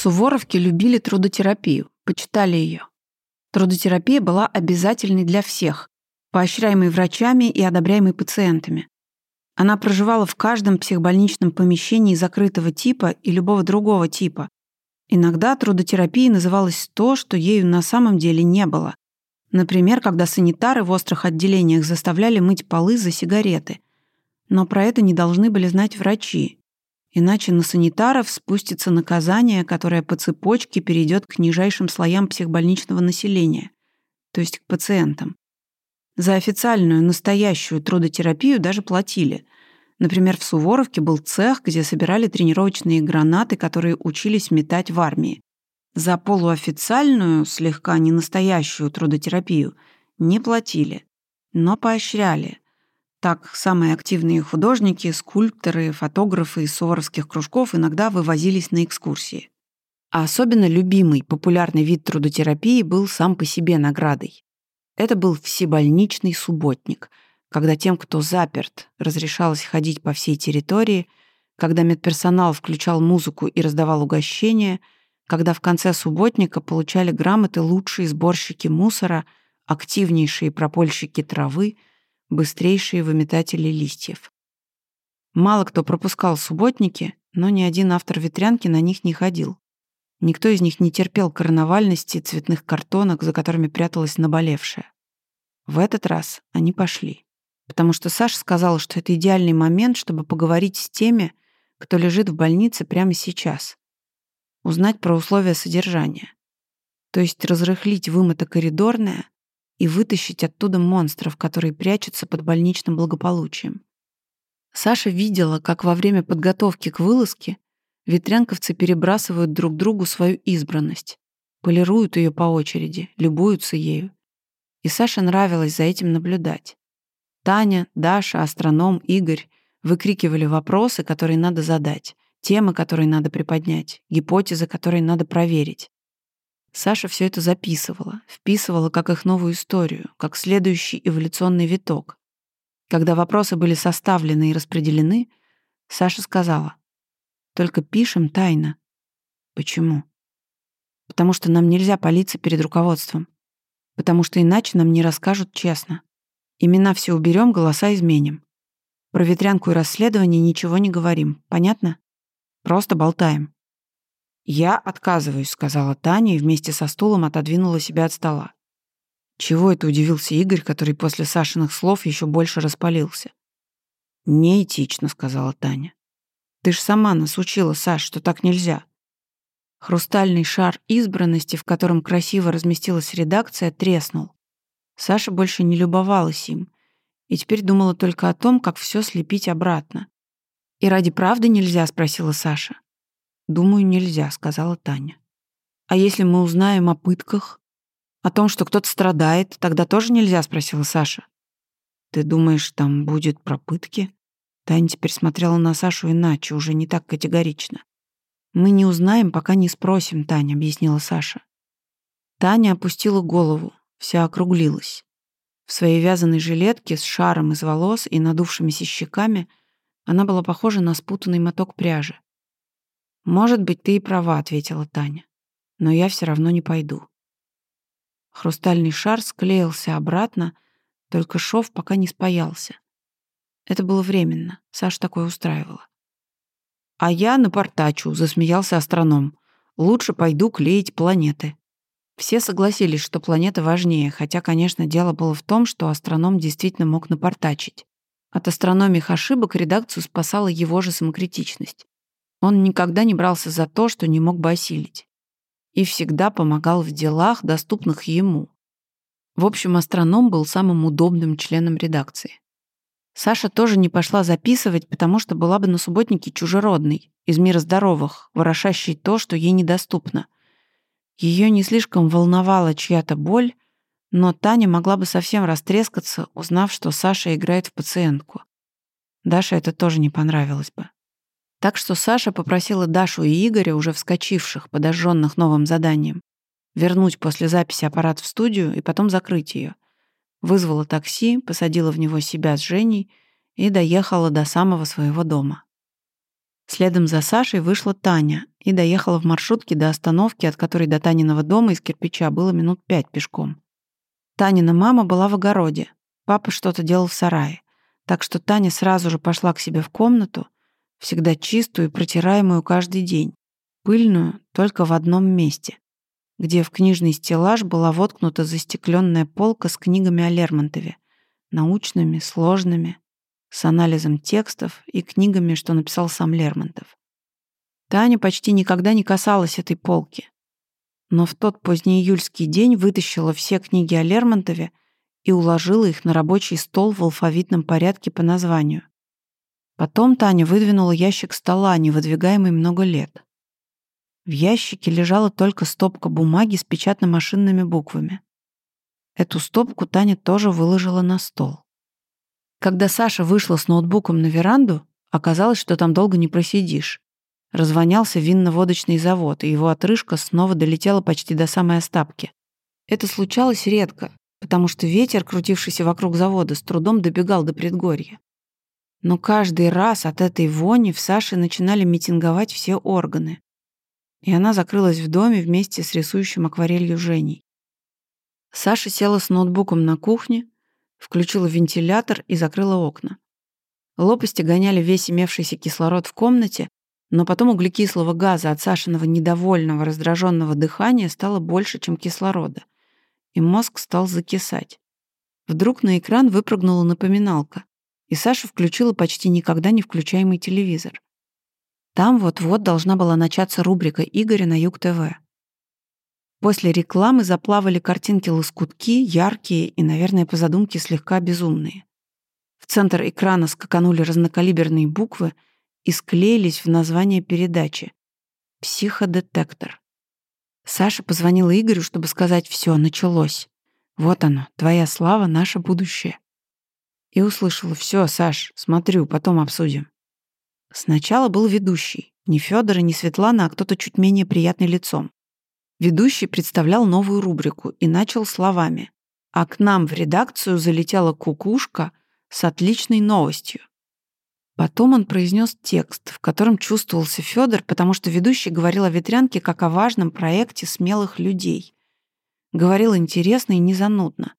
Суворовке любили трудотерапию, почитали ее. Трудотерапия была обязательной для всех, поощряемой врачами и одобряемой пациентами. Она проживала в каждом психбольничном помещении закрытого типа и любого другого типа. Иногда трудотерапией называлось то, что ею на самом деле не было. Например, когда санитары в острых отделениях заставляли мыть полы за сигареты. Но про это не должны были знать врачи. Иначе на санитаров спустится наказание, которое по цепочке перейдет к нижайшим слоям психбольничного населения, то есть к пациентам. За официальную, настоящую трудотерапию даже платили. Например, в Суворовке был цех, где собирали тренировочные гранаты, которые учились метать в армии. За полуофициальную, слегка ненастоящую трудотерапию не платили, но поощряли. Так, самые активные художники, скульпторы, фотографы из суворовских кружков иногда вывозились на экскурсии. А особенно любимый, популярный вид трудотерапии был сам по себе наградой. Это был всебольничный субботник, когда тем, кто заперт, разрешалось ходить по всей территории, когда медперсонал включал музыку и раздавал угощения, когда в конце субботника получали грамоты лучшие сборщики мусора, активнейшие пропольщики травы, быстрейшие выметатели листьев. Мало кто пропускал субботники, но ни один автор ветрянки на них не ходил. Никто из них не терпел карнавальности цветных картонок, за которыми пряталась наболевшая. В этот раз они пошли. Потому что Саша сказала, что это идеальный момент, чтобы поговорить с теми, кто лежит в больнице прямо сейчас. Узнать про условия содержания. То есть разрыхлить вымыто коридорное и вытащить оттуда монстров, которые прячутся под больничным благополучием. Саша видела, как во время подготовки к вылазке Ветрянковцы перебрасывают друг другу свою избранность, полируют ее по очереди, любуются ею. И Саше нравилось за этим наблюдать. Таня, Даша, астроном, Игорь выкрикивали вопросы, которые надо задать, темы, которые надо приподнять, гипотезы, которые надо проверить. Саша все это записывала, вписывала как их новую историю, как следующий эволюционный виток. Когда вопросы были составлены и распределены, Саша сказала, только пишем тайно. Почему? Потому что нам нельзя палиться перед руководством. Потому что иначе нам не расскажут честно. Имена все уберем, голоса изменим. Про ветрянку и расследование ничего не говорим. Понятно? Просто болтаем. «Я отказываюсь», — сказала Таня и вместе со стулом отодвинула себя от стола. Чего это удивился Игорь, который после Сашиных слов еще больше распалился? «Неэтично», — сказала Таня. Ты ж сама нас учила, Саш, что так нельзя. Хрустальный шар избранности, в котором красиво разместилась редакция, треснул. Саша больше не любовалась им и теперь думала только о том, как все слепить обратно. «И ради правды нельзя?» — спросила Саша. «Думаю, нельзя», — сказала Таня. «А если мы узнаем о пытках? О том, что кто-то страдает, тогда тоже нельзя?» — спросила Саша. «Ты думаешь, там будет про пытки?» Таня теперь смотрела на Сашу иначе, уже не так категорично. «Мы не узнаем, пока не спросим, Таня», — объяснила Саша. Таня опустила голову, вся округлилась. В своей вязаной жилетке с шаром из волос и надувшимися щеками она была похожа на спутанный моток пряжи. «Может быть, ты и права», — ответила Таня. «Но я все равно не пойду». Хрустальный шар склеился обратно, только шов пока не спаялся. Это было временно. Саша такое устраивала. «А я напортачу», — засмеялся астроном. «Лучше пойду клеить планеты». Все согласились, что планета важнее, хотя, конечно, дело было в том, что астроном действительно мог напортачить. От астрономих ошибок редакцию спасала его же самокритичность. Он никогда не брался за то, что не мог бы осилить. И всегда помогал в делах, доступных ему. В общем, астроном был самым удобным членом редакции. Саша тоже не пошла записывать, потому что была бы на субботнике чужеродной, из мира здоровых, ворошащей то, что ей недоступно. Ее не слишком волновала чья-то боль, но Таня могла бы совсем растрескаться, узнав, что Саша играет в пациентку. Даше это тоже не понравилось бы. Так что Саша попросила Дашу и Игоря, уже вскочивших, подожженных новым заданием, вернуть после записи аппарат в студию и потом закрыть ее — Вызвала такси, посадила в него себя с Женей и доехала до самого своего дома. Следом за Сашей вышла Таня и доехала в маршрутке до остановки, от которой до Таниного дома из кирпича было минут пять пешком. Танина мама была в огороде, папа что-то делал в сарае, так что Таня сразу же пошла к себе в комнату, всегда чистую и протираемую каждый день, пыльную только в одном месте, где в книжный стеллаж была воткнута застекленная полка с книгами о Лермонтове, научными, сложными, с анализом текстов и книгами, что написал сам Лермонтов. Таня почти никогда не касалась этой полки, но в тот позднеиюльский день вытащила все книги о Лермонтове и уложила их на рабочий стол в алфавитном порядке по названию. Потом Таня выдвинула ящик стола, не выдвигаемый много лет. В ящике лежала только стопка бумаги с печатно-машинными буквами. Эту стопку Таня тоже выложила на стол. Когда Саша вышла с ноутбуком на веранду, оказалось, что там долго не просидишь. Развонялся винно-водочный завод, и его отрыжка снова долетела почти до самой остапки. Это случалось редко, потому что ветер, крутившийся вокруг завода, с трудом добегал до предгорья. Но каждый раз от этой вони в Саше начинали митинговать все органы. И она закрылась в доме вместе с рисующим акварелью Женей. Саша села с ноутбуком на кухне, включила вентилятор и закрыла окна. Лопасти гоняли весь имевшийся кислород в комнате, но потом углекислого газа от Сашиного недовольного, раздраженного дыхания стало больше, чем кислорода, и мозг стал закисать. Вдруг на экран выпрыгнула напоминалка, и Саша включила почти никогда не включаемый телевизор. Там вот-вот должна была начаться рубрика Игоря на Юг-ТВ. После рекламы заплавали картинки-лоскутки, яркие и, наверное, по задумке слегка безумные. В центр экрана скаканули разнокалиберные буквы и склеились в название передачи «Психодетектор». Саша позвонила Игорю, чтобы сказать «все, началось. Вот оно, твоя слава, наше будущее». И услышала «все, Саш, смотрю, потом обсудим». Сначала был ведущий, не Федор и не Светлана, а кто-то чуть менее приятный лицом. Ведущий представлял новую рубрику и начал словами. А к нам в редакцию залетела кукушка с отличной новостью. Потом он произнес текст, в котором чувствовался Федор, потому что ведущий говорил о ветрянке как о важном проекте смелых людей. Говорил интересно и незанудно.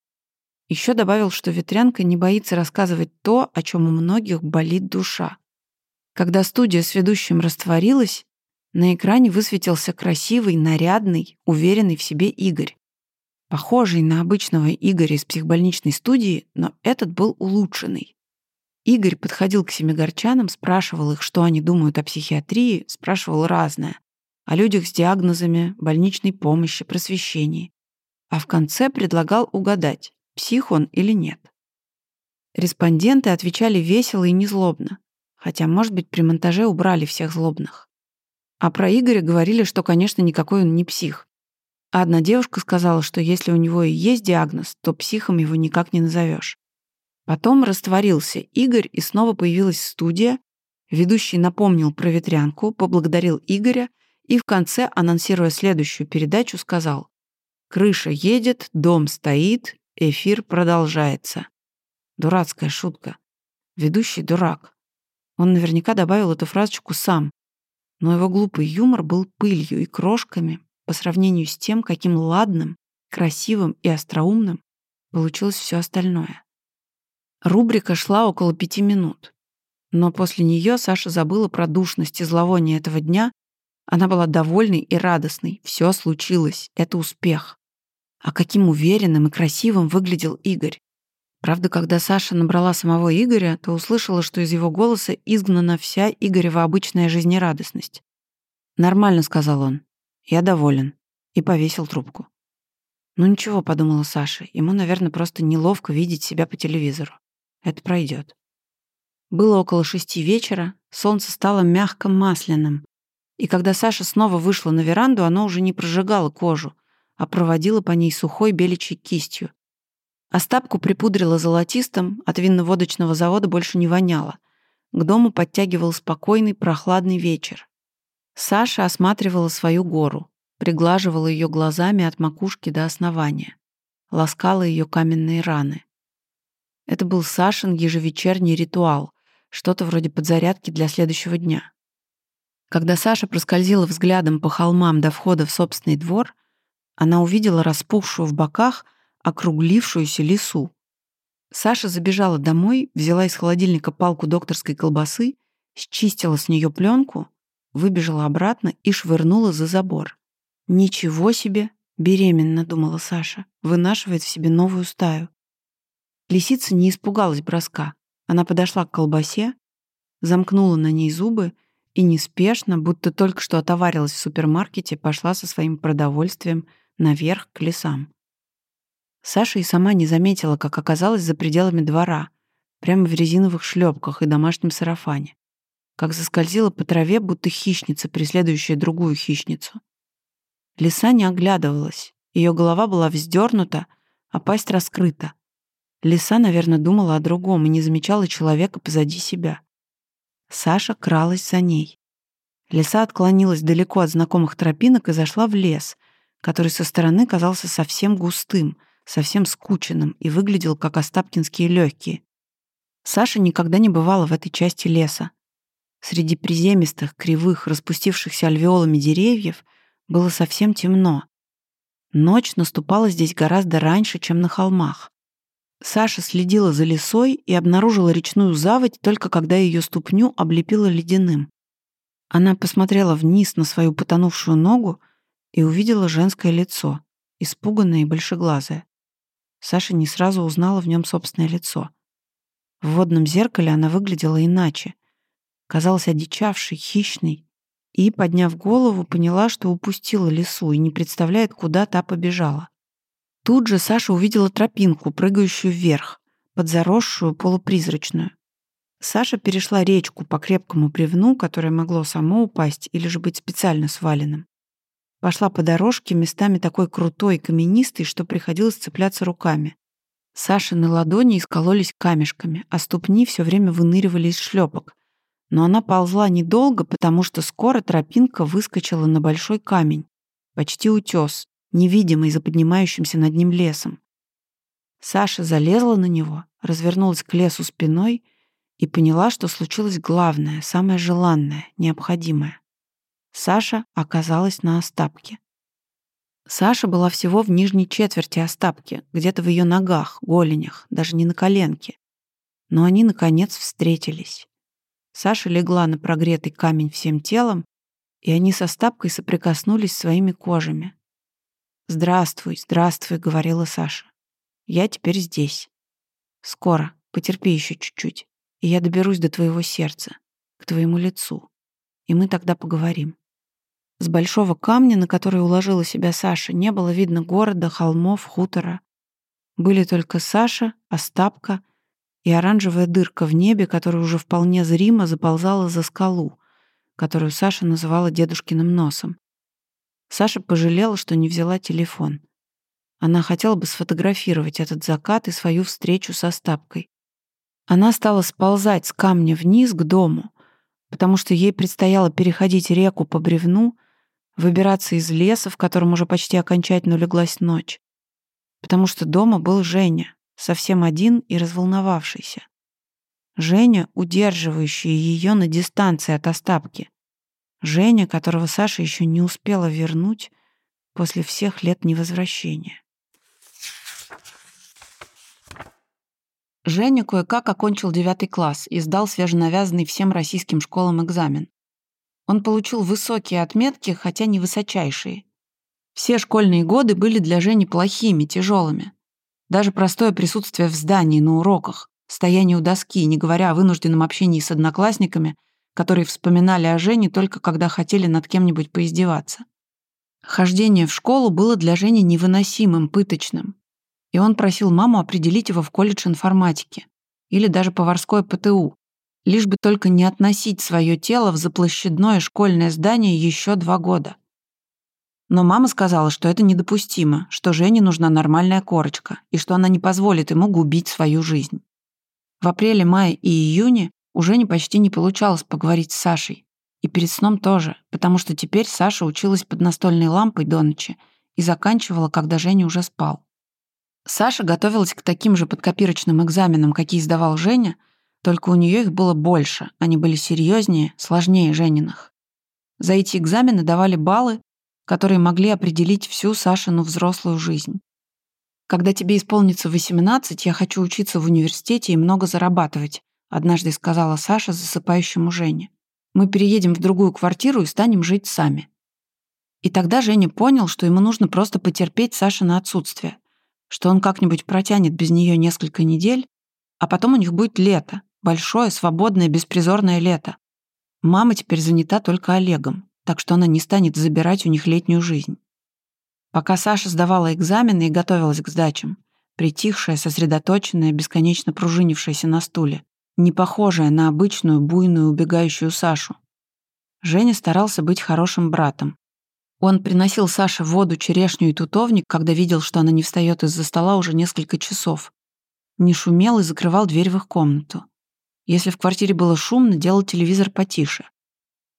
Еще добавил, что ветрянка не боится рассказывать то, о чем у многих болит душа. Когда студия с ведущим растворилась, на экране высветился красивый, нарядный, уверенный в себе Игорь. Похожий на обычного Игоря из психбольничной студии, но этот был улучшенный. Игорь подходил к семигорчанам, спрашивал их, что они думают о психиатрии, спрашивал разное. О людях с диагнозами, больничной помощи, просвещении. А в конце предлагал угадать, псих он или нет. Респонденты отвечали весело и незлобно, хотя, может быть, при монтаже убрали всех злобных. А про Игоря говорили, что, конечно, никакой он не псих. А одна девушка сказала, что если у него и есть диагноз, то психом его никак не назовешь. Потом растворился Игорь, и снова появилась студия. Ведущий напомнил про ветрянку, поблагодарил Игоря и в конце, анонсируя следующую передачу, сказал «Крыша едет, дом стоит, эфир продолжается». Дурацкая шутка. Ведущий дурак. Он наверняка добавил эту фразочку сам, но его глупый юмор был пылью и крошками по сравнению с тем, каким ладным, красивым и остроумным получилось все остальное. Рубрика шла около пяти минут. Но после нее Саша забыла про душность и зловоние этого дня. Она была довольной и радостной. Все случилось. Это успех. А каким уверенным и красивым выглядел Игорь. Правда, когда Саша набрала самого Игоря, то услышала, что из его голоса изгнана вся Игорева обычная жизнерадостность. «Нормально», — сказал он. «Я доволен». И повесил трубку. «Ну ничего», — подумала Саша. «Ему, наверное, просто неловко видеть себя по телевизору. Это пройдет. Было около шести вечера, солнце стало мягко масляным. И когда Саша снова вышла на веранду, оно уже не прожигало кожу, а проводило по ней сухой беличьей кистью, Остапку припудрила золотистым, от винно-водочного завода больше не воняло. К дому подтягивал спокойный, прохладный вечер. Саша осматривала свою гору, приглаживала ее глазами от макушки до основания, ласкала ее каменные раны. Это был Сашин ежевечерний ритуал, что-то вроде подзарядки для следующего дня. Когда Саша проскользила взглядом по холмам до входа в собственный двор, она увидела распухшую в боках, округлившуюся лису. Саша забежала домой, взяла из холодильника палку докторской колбасы, счистила с нее пленку, выбежала обратно и швырнула за забор. «Ничего себе!» — беременна, думала Саша, вынашивает в себе новую стаю. Лисица не испугалась броска. Она подошла к колбасе, замкнула на ней зубы и неспешно, будто только что отоварилась в супермаркете, пошла со своим продовольствием наверх к лесам. Саша и сама не заметила, как оказалась за пределами двора, прямо в резиновых шлепках и домашнем сарафане, как заскользила по траве, будто хищница, преследующая другую хищницу. Лиса не оглядывалась, ее голова была вздернута, а пасть раскрыта. Лиса, наверное, думала о другом и не замечала человека позади себя. Саша кралась за ней. Лиса отклонилась далеко от знакомых тропинок и зашла в лес, который со стороны казался совсем густым, совсем скученным и выглядел как остапкинские легкие. Саша никогда не бывала в этой части леса. Среди приземистых, кривых, распустившихся альвеолами деревьев было совсем темно. Ночь наступала здесь гораздо раньше, чем на холмах. Саша следила за лесой и обнаружила речную заводь только когда ее ступню облепило ледяным. Она посмотрела вниз на свою потонувшую ногу и увидела женское лицо, испуганное и большеглазое. Саша не сразу узнала в нем собственное лицо. В водном зеркале она выглядела иначе. Казалась одичавшей, хищной. И, подняв голову, поняла, что упустила лесу и не представляет, куда та побежала. Тут же Саша увидела тропинку, прыгающую вверх, под заросшую, полупризрачную. Саша перешла речку по крепкому бревну, которое могло само упасть или же быть специально сваленным. Пошла по дорожке, местами такой крутой и каменистой, что приходилось цепляться руками. Сашины ладони искололись камешками, а ступни все время выныривали из шлепок. Но она ползла недолго, потому что скоро тропинка выскочила на большой камень, почти утес, невидимый за поднимающимся над ним лесом. Саша залезла на него, развернулась к лесу спиной и поняла, что случилось главное, самое желанное, необходимое. Саша оказалась на Остапке. Саша была всего в нижней четверти Остапки, где-то в ее ногах, голенях, даже не на коленке. Но они, наконец, встретились. Саша легла на прогретый камень всем телом, и они со Остапкой соприкоснулись своими кожами. «Здравствуй, здравствуй», — говорила Саша. «Я теперь здесь. Скоро, потерпи еще чуть-чуть, и я доберусь до твоего сердца, к твоему лицу, и мы тогда поговорим». С большого камня, на который уложила себя Саша, не было видно города, холмов, хутора. Были только Саша, Остапка и оранжевая дырка в небе, которая уже вполне зримо заползала за скалу, которую Саша называла дедушкиным носом. Саша пожалела, что не взяла телефон. Она хотела бы сфотографировать этот закат и свою встречу со Остапкой. Она стала сползать с камня вниз к дому, потому что ей предстояло переходить реку по бревну, выбираться из леса, в котором уже почти окончательно улеглась ночь, потому что дома был Женя, совсем один и разволновавшийся. Женя, удерживающий ее на дистанции от Остапки. Женя, которого Саша еще не успела вернуть после всех лет невозвращения. Женя кое-как окончил девятый класс и сдал свеженавязанный всем российским школам экзамен. Он получил высокие отметки, хотя не высочайшие. Все школьные годы были для Жени плохими, тяжелыми. Даже простое присутствие в здании на уроках, стояние у доски, не говоря о вынужденном общении с одноклассниками – которые вспоминали о Жене только когда хотели над кем-нибудь поиздеваться. Хождение в школу было для Жени невыносимым, пыточным. И он просил маму определить его в колледж информатики или даже поварское ПТУ, лишь бы только не относить свое тело в заплощадное школьное здание еще два года. Но мама сказала, что это недопустимо, что Жене нужна нормальная корочка и что она не позволит ему губить свою жизнь. В апреле, мае и июне у Жени почти не получалось поговорить с Сашей. И перед сном тоже, потому что теперь Саша училась под настольной лампой до ночи и заканчивала, когда Женя уже спал. Саша готовилась к таким же подкопирочным экзаменам, какие сдавал Женя, только у нее их было больше, они были серьезнее, сложнее Жениных. За эти экзамены давали баллы, которые могли определить всю Сашину взрослую жизнь. «Когда тебе исполнится 18, я хочу учиться в университете и много зарабатывать», однажды сказала Саша засыпающему Жене. «Мы переедем в другую квартиру и станем жить сами». И тогда Женя понял, что ему нужно просто потерпеть Саши на отсутствие, что он как-нибудь протянет без нее несколько недель, а потом у них будет лето, большое, свободное, беспризорное лето. Мама теперь занята только Олегом, так что она не станет забирать у них летнюю жизнь. Пока Саша сдавала экзамены и готовилась к сдачам, притихшая, сосредоточенная, бесконечно пружинившаяся на стуле, не похожая на обычную, буйную, убегающую Сашу. Женя старался быть хорошим братом, он приносил Саше воду, черешню и тутовник, когда видел, что она не встает из-за стола уже несколько часов. Не шумел и закрывал дверь в их комнату. Если в квартире было шумно, делал телевизор потише.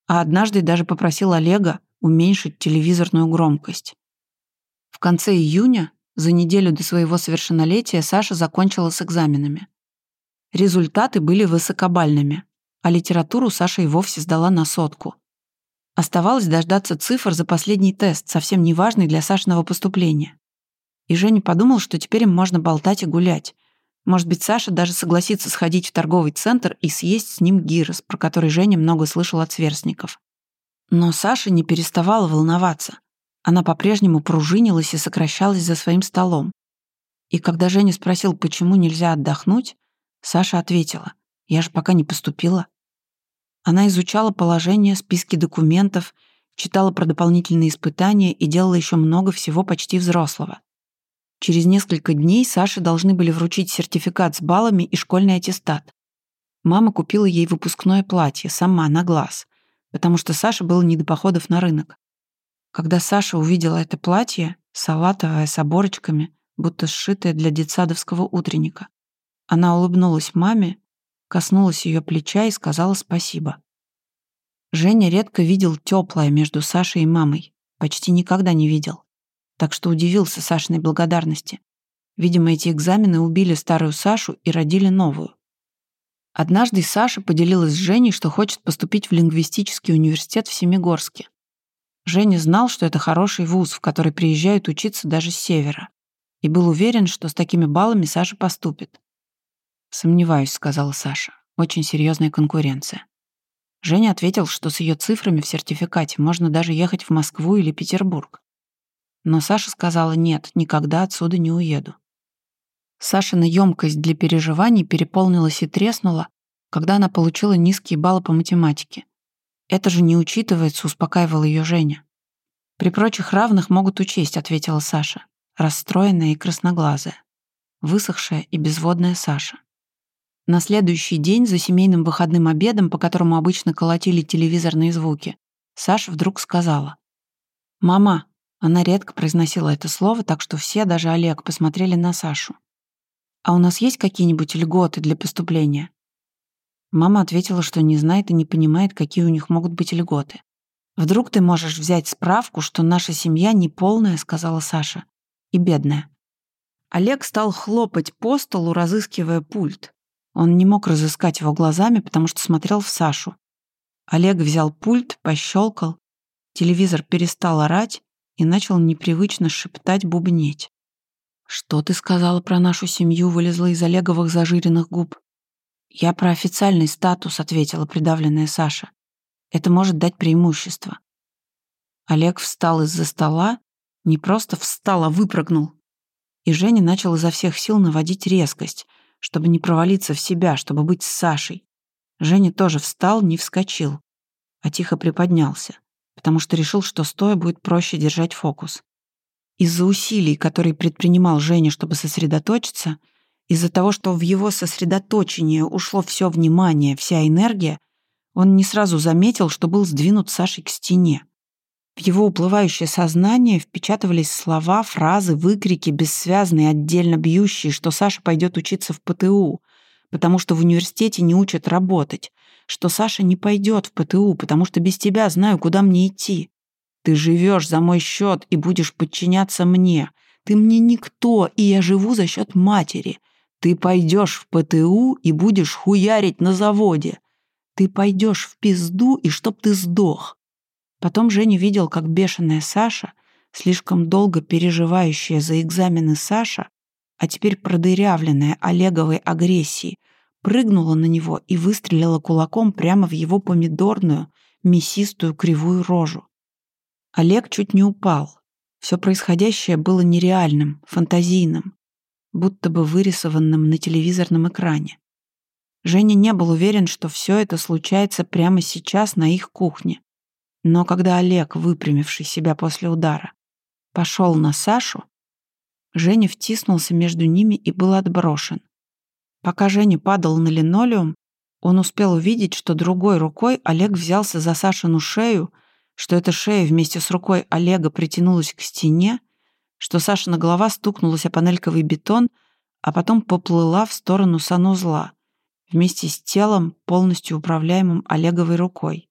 А однажды даже попросил Олега уменьшить телевизорную громкость. В конце июня, за неделю до своего совершеннолетия, Саша закончила с экзаменами. Результаты были высокобальными, а литературу Саша и вовсе сдала на сотку. Оставалось дождаться цифр за последний тест, совсем неважный для Сашиного поступления. И Женя подумал, что теперь им можно болтать и гулять. Может быть, Саша даже согласится сходить в торговый центр и съесть с ним гирос, про который Женя много слышал от сверстников. Но Саша не переставала волноваться. Она по-прежнему пружинилась и сокращалась за своим столом. И когда Женя спросил, почему нельзя отдохнуть, Саша ответила, «Я же пока не поступила». Она изучала положение, списки документов, читала про дополнительные испытания и делала еще много всего почти взрослого. Через несколько дней Саше должны были вручить сертификат с баллами и школьный аттестат. Мама купила ей выпускное платье, сама, на глаз, потому что Саше было не до походов на рынок. Когда Саша увидела это платье, салатовое, с оборочками, будто сшитое для детсадовского утренника, она улыбнулась маме коснулась ее плеча и сказала спасибо. Женя редко видел теплое между Сашей и мамой, почти никогда не видел. Так что удивился Сашиной благодарности. Видимо, эти экзамены убили старую Сашу и родили новую. Однажды Саша поделилась с Женей, что хочет поступить в лингвистический университет в Семигорске. Женя знал, что это хороший вуз, в который приезжают учиться даже с севера, и был уверен, что с такими баллами Саша поступит. «Сомневаюсь», — сказала Саша. «Очень серьезная конкуренция». Женя ответил, что с ее цифрами в сертификате можно даже ехать в Москву или Петербург. Но Саша сказала «нет, никогда отсюда не уеду». Сашина емкость для переживаний переполнилась и треснула, когда она получила низкие баллы по математике. «Это же не учитывается», — успокаивала ее Женя. «При прочих равных могут учесть», — ответила Саша, расстроенная и красноглазая, высохшая и безводная Саша. На следующий день за семейным выходным обедом, по которому обычно колотили телевизорные звуки, Саша вдруг сказала. «Мама». Она редко произносила это слово, так что все, даже Олег, посмотрели на Сашу. «А у нас есть какие-нибудь льготы для поступления?» Мама ответила, что не знает и не понимает, какие у них могут быть льготы. «Вдруг ты можешь взять справку, что наша семья не полная», — сказала Саша, — «и бедная». Олег стал хлопать по столу, разыскивая пульт. Он не мог разыскать его глазами, потому что смотрел в Сашу. Олег взял пульт, пощелкал. Телевизор перестал орать и начал непривычно шептать, бубнеть. «Что ты сказала про нашу семью?» вылезла из Олеговых зажиренных губ. «Я про официальный статус», — ответила придавленная Саша. «Это может дать преимущество». Олег встал из-за стола, не просто встал, а выпрыгнул. И Женя начал изо всех сил наводить резкость — чтобы не провалиться в себя, чтобы быть с Сашей. Женя тоже встал, не вскочил, а тихо приподнялся, потому что решил, что стоя будет проще держать фокус. Из-за усилий, которые предпринимал Женя, чтобы сосредоточиться, из-за того, что в его сосредоточение ушло все внимание, вся энергия, он не сразу заметил, что был сдвинут Сашей к стене. В его уплывающее сознание впечатывались слова, фразы, выкрики, бессвязные, отдельно бьющие, что Саша пойдет учиться в ПТУ, потому что в университете не учат работать, что Саша не пойдет в ПТУ, потому что без тебя знаю, куда мне идти. Ты живешь за мой счет и будешь подчиняться мне. Ты мне никто, и я живу за счет матери. Ты пойдешь в ПТУ и будешь хуярить на заводе. Ты пойдешь в пизду, и чтоб ты сдох. Потом Женя видел, как бешеная Саша, слишком долго переживающая за экзамены Саша, а теперь продырявленная Олеговой агрессией, прыгнула на него и выстрелила кулаком прямо в его помидорную, мясистую кривую рожу. Олег чуть не упал. Все происходящее было нереальным, фантазийным, будто бы вырисованным на телевизорном экране. Женя не был уверен, что все это случается прямо сейчас на их кухне. Но когда Олег, выпрямивший себя после удара, пошел на Сашу, Женя втиснулся между ними и был отброшен. Пока Женя падал на линолеум, он успел увидеть, что другой рукой Олег взялся за Сашину шею, что эта шея вместе с рукой Олега притянулась к стене, что Сашина голова стукнулась о панельковый бетон, а потом поплыла в сторону санузла, вместе с телом, полностью управляемым Олеговой рукой,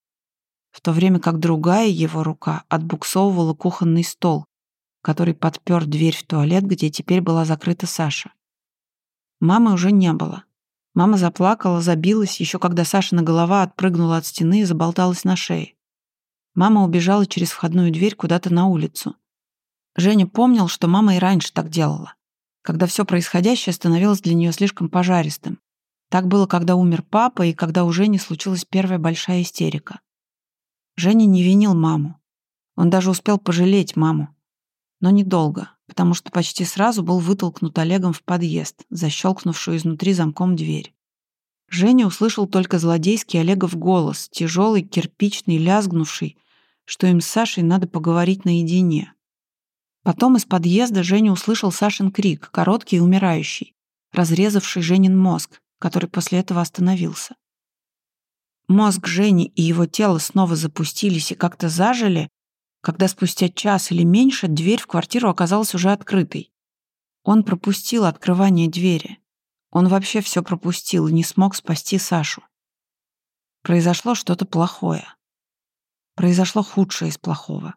в то время как другая его рука отбуксовывала кухонный стол, который подпер дверь в туалет, где теперь была закрыта Саша. Мамы уже не было. Мама заплакала, забилась, еще когда Сашина голова отпрыгнула от стены и заболталась на шее. Мама убежала через входную дверь куда-то на улицу. Женя помнил, что мама и раньше так делала, когда все происходящее становилось для нее слишком пожаристым. Так было, когда умер папа и когда у Жени случилась первая большая истерика. Женя не винил маму. Он даже успел пожалеть маму. Но недолго, потому что почти сразу был вытолкнут Олегом в подъезд, защелкнувшую изнутри замком дверь. Женя услышал только злодейский Олегов голос, тяжелый, кирпичный, лязгнувший, что им с Сашей надо поговорить наедине. Потом из подъезда Женя услышал Сашин крик, короткий и умирающий, разрезавший Женин мозг, который после этого остановился. Мозг Жени и его тело снова запустились и как-то зажили, когда спустя час или меньше дверь в квартиру оказалась уже открытой. Он пропустил открывание двери. Он вообще все пропустил и не смог спасти Сашу. Произошло что-то плохое. Произошло худшее из плохого.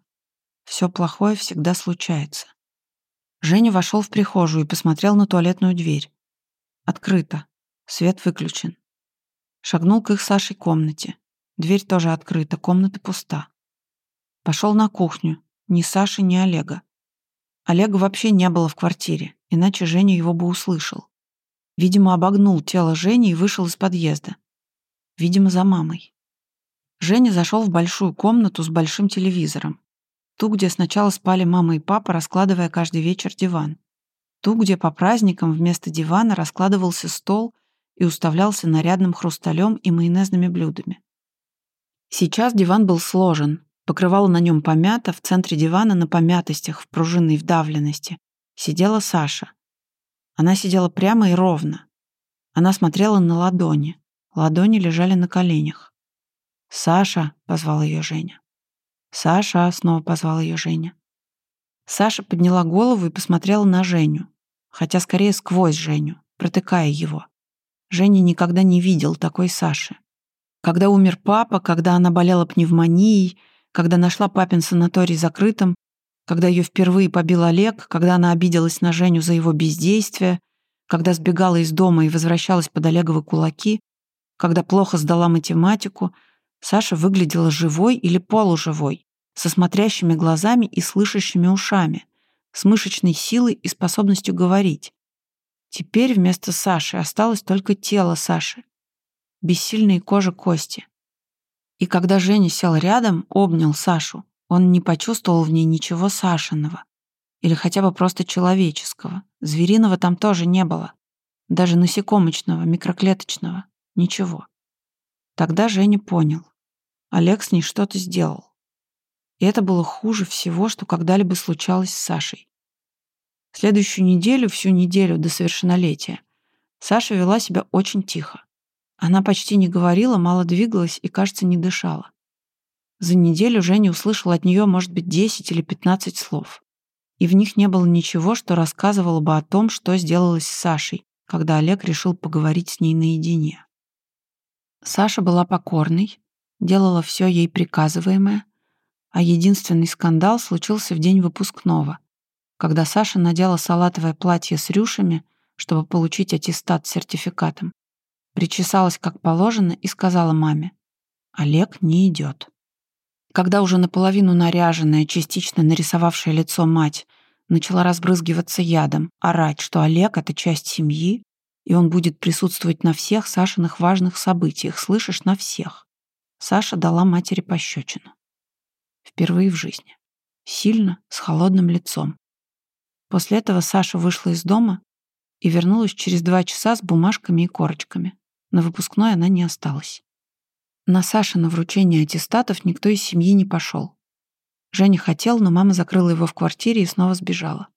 Все плохое всегда случается. Женя вошел в прихожую и посмотрел на туалетную дверь. Открыто. Свет выключен. Шагнул к их Сашей комнате. Дверь тоже открыта, комната пуста. Пошел на кухню. Ни Саши, ни Олега. Олега вообще не было в квартире, иначе Женя его бы услышал. Видимо, обогнул тело Жени и вышел из подъезда. Видимо, за мамой. Женя зашел в большую комнату с большим телевизором. Ту, где сначала спали мама и папа, раскладывая каждый вечер диван. Ту, где по праздникам вместо дивана раскладывался стол и уставлялся нарядным хрусталем и майонезными блюдами. Сейчас диван был сложен, покрывало на нем помято, в центре дивана на помятостях, в пружинной вдавленности, сидела Саша. Она сидела прямо и ровно. Она смотрела на ладони. Ладони лежали на коленях. «Саша!» — позвал ее Женя. «Саша!» — снова позвал ее Женя. Саша подняла голову и посмотрела на Женю, хотя скорее сквозь Женю, протыкая его. Женя никогда не видел такой Саши. Когда умер папа, когда она болела пневмонией, когда нашла папин санаторий закрытым, когда ее впервые побил Олег, когда она обиделась на Женю за его бездействие, когда сбегала из дома и возвращалась под Олеговы кулаки, когда плохо сдала математику, Саша выглядела живой или полуживой, со смотрящими глазами и слышащими ушами, с мышечной силой и способностью говорить. Теперь вместо Саши осталось только тело Саши, бессильные кожа кости. И когда Женя сел рядом, обнял Сашу, он не почувствовал в ней ничего Сашиного. Или хотя бы просто человеческого. Звериного там тоже не было. Даже насекомочного, микроклеточного. Ничего. Тогда Женя понял. Олег с ней что-то сделал. И это было хуже всего, что когда-либо случалось с Сашей. Следующую неделю, всю неделю до совершеннолетия, Саша вела себя очень тихо. Она почти не говорила, мало двигалась и, кажется, не дышала. За неделю Женя услышал от нее, может быть, 10 или 15 слов. И в них не было ничего, что рассказывало бы о том, что сделалось с Сашей, когда Олег решил поговорить с ней наедине. Саша была покорной, делала все ей приказываемое, а единственный скандал случился в день выпускного, когда Саша надела салатовое платье с рюшами, чтобы получить аттестат с сертификатом, причесалась как положено и сказала маме, «Олег не идет». Когда уже наполовину наряженная, частично нарисовавшая лицо мать начала разбрызгиваться ядом, орать, что Олег — это часть семьи, и он будет присутствовать на всех Сашиных важных событиях, слышишь, на всех. Саша дала матери пощечину. Впервые в жизни. Сильно, с холодным лицом. После этого Саша вышла из дома и вернулась через два часа с бумажками и корочками. На выпускной она не осталась. На Саше на вручение аттестатов никто из семьи не пошел. Женя хотел, но мама закрыла его в квартире и снова сбежала.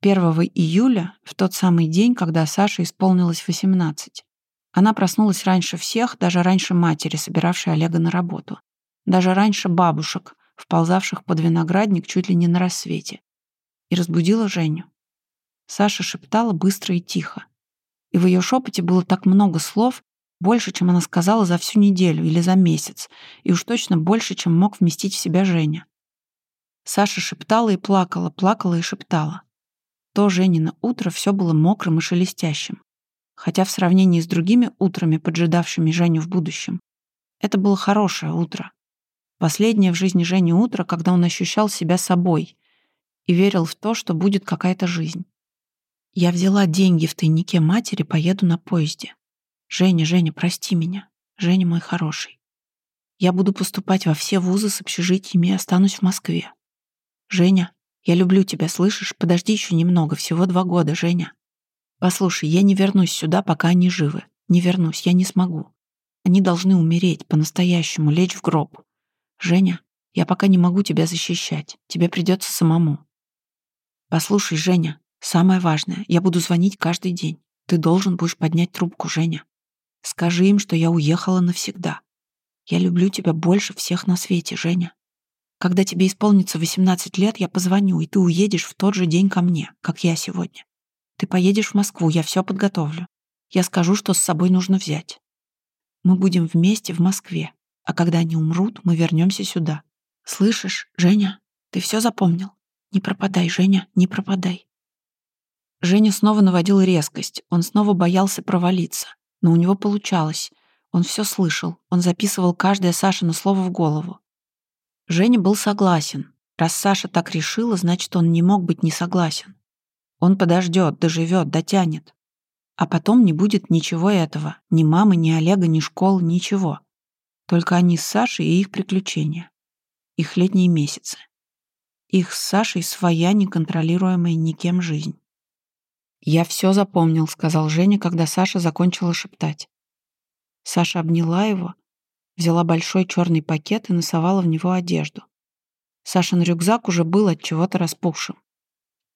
1 июля, в тот самый день, когда Саше исполнилось 18, она проснулась раньше всех, даже раньше матери, собиравшей Олега на работу. Даже раньше бабушек, вползавших под виноградник чуть ли не на рассвете. И разбудила Женю. Саша шептала быстро и тихо. И в ее шепоте было так много слов, больше, чем она сказала за всю неделю или за месяц, и уж точно больше, чем мог вместить в себя Женя. Саша шептала и плакала, плакала и шептала. То Женино утро все было мокрым и шелестящим. Хотя в сравнении с другими утрами, поджидавшими Женю в будущем, это было хорошее утро. Последнее в жизни Жени утро, когда он ощущал себя собой и верил в то, что будет какая-то жизнь. Я взяла деньги в тайнике матери, поеду на поезде. Женя, Женя, прости меня. Женя мой хороший. Я буду поступать во все вузы с общежитиями и останусь в Москве. Женя, я люблю тебя, слышишь? Подожди еще немного, всего два года, Женя. Послушай, я не вернусь сюда, пока они живы. Не вернусь, я не смогу. Они должны умереть, по-настоящему, лечь в гроб. Женя, я пока не могу тебя защищать. Тебе придется самому. Послушай, Женя, самое важное, я буду звонить каждый день. Ты должен будешь поднять трубку, Женя. Скажи им, что я уехала навсегда. Я люблю тебя больше всех на свете, Женя. Когда тебе исполнится 18 лет, я позвоню, и ты уедешь в тот же день ко мне, как я сегодня. Ты поедешь в Москву, я все подготовлю. Я скажу, что с собой нужно взять. Мы будем вместе в Москве, а когда они умрут, мы вернемся сюда. Слышишь, Женя, ты все запомнил? Не пропадай, Женя, не пропадай. Женя снова наводил резкость, он снова боялся провалиться. Но у него получалось. Он все слышал, он записывал каждое Сашино слово в голову. Женя был согласен. Раз Саша так решила, значит, он не мог быть не согласен. Он подождет, доживет, дотянет. А потом не будет ничего этого. Ни мамы, ни Олега, ни школы, ничего. Только они с Сашей и их приключения. Их летние месяцы. Их с Сашей своя неконтролируемая никем жизнь. «Я все запомнил», — сказал Женя, когда Саша закончила шептать. Саша обняла его, взяла большой черный пакет и носовала в него одежду. Сашин рюкзак уже был от чего-то распухшим.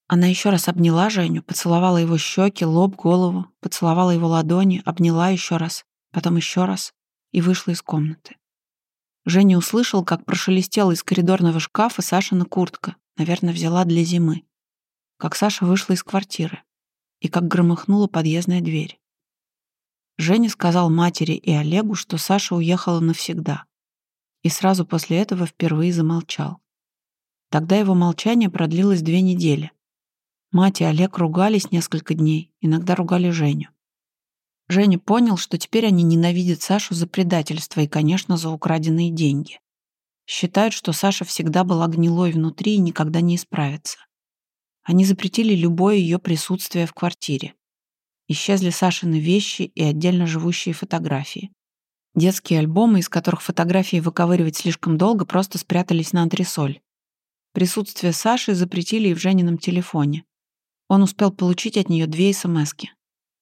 Она еще раз обняла Женю, поцеловала его щеки, лоб, голову, поцеловала его ладони, обняла еще раз, потом еще раз и вышла из комнаты. Женя услышал, как прошелестела из коридорного шкафа Сашина куртка, наверное, взяла для зимы. Как Саша вышла из квартиры и как громыхнула подъездная дверь. Женя сказал матери и Олегу, что Саша уехала навсегда. И сразу после этого впервые замолчал. Тогда его молчание продлилось две недели. Мать и Олег ругались несколько дней, иногда ругали Женю. Женя понял, что теперь они ненавидят Сашу за предательство и, конечно, за украденные деньги. Считают, что Саша всегда была гнилой внутри и никогда не исправится. Они запретили любое ее присутствие в квартире. Исчезли Сашины вещи и отдельно живущие фотографии. Детские альбомы, из которых фотографии выковыривать слишком долго, просто спрятались на антресоль. Присутствие Саши запретили и в Женином телефоне. Он успел получить от нее две смски,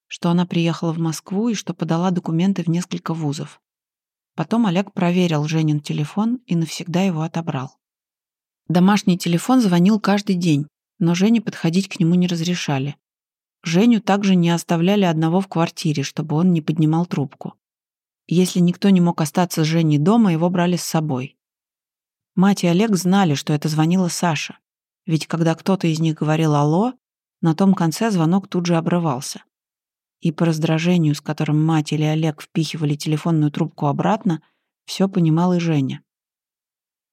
что она приехала в Москву и что подала документы в несколько вузов. Потом Олег проверил Женин телефон и навсегда его отобрал. Домашний телефон звонил каждый день, но Жене подходить к нему не разрешали. Женю также не оставляли одного в квартире, чтобы он не поднимал трубку. Если никто не мог остаться с Женей дома, его брали с собой. Мать и Олег знали, что это звонила Саша, ведь когда кто-то из них говорил «Алло», на том конце звонок тут же обрывался. И по раздражению, с которым мать или Олег впихивали телефонную трубку обратно, все понимал и Женя.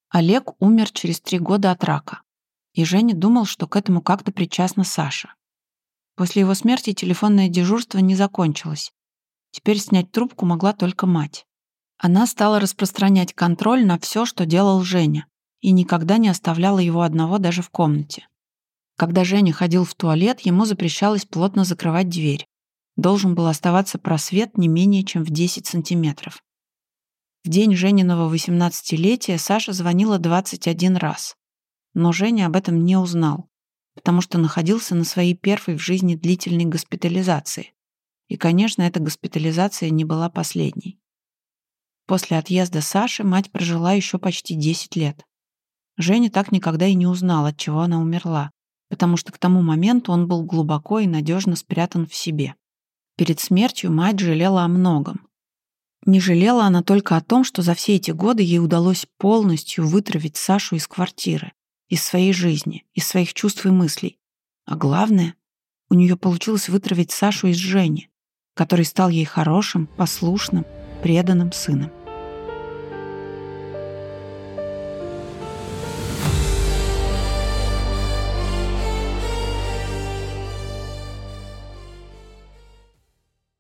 Олег умер через три года от рака и Женя думал, что к этому как-то причастна Саша. После его смерти телефонное дежурство не закончилось. Теперь снять трубку могла только мать. Она стала распространять контроль на все, что делал Женя, и никогда не оставляла его одного даже в комнате. Когда Женя ходил в туалет, ему запрещалось плотно закрывать дверь. Должен был оставаться просвет не менее чем в 10 сантиметров. В день Жениного 18-летия Саша звонила 21 раз. Но Женя об этом не узнал, потому что находился на своей первой в жизни длительной госпитализации. И, конечно, эта госпитализация не была последней. После отъезда Саши мать прожила еще почти 10 лет. Женя так никогда и не узнал, от чего она умерла, потому что к тому моменту он был глубоко и надежно спрятан в себе. Перед смертью мать жалела о многом. Не жалела она только о том, что за все эти годы ей удалось полностью вытравить Сашу из квартиры, из своей жизни, из своих чувств и мыслей. А главное, у нее получилось вытравить Сашу из Жени, который стал ей хорошим, послушным, преданным сыном.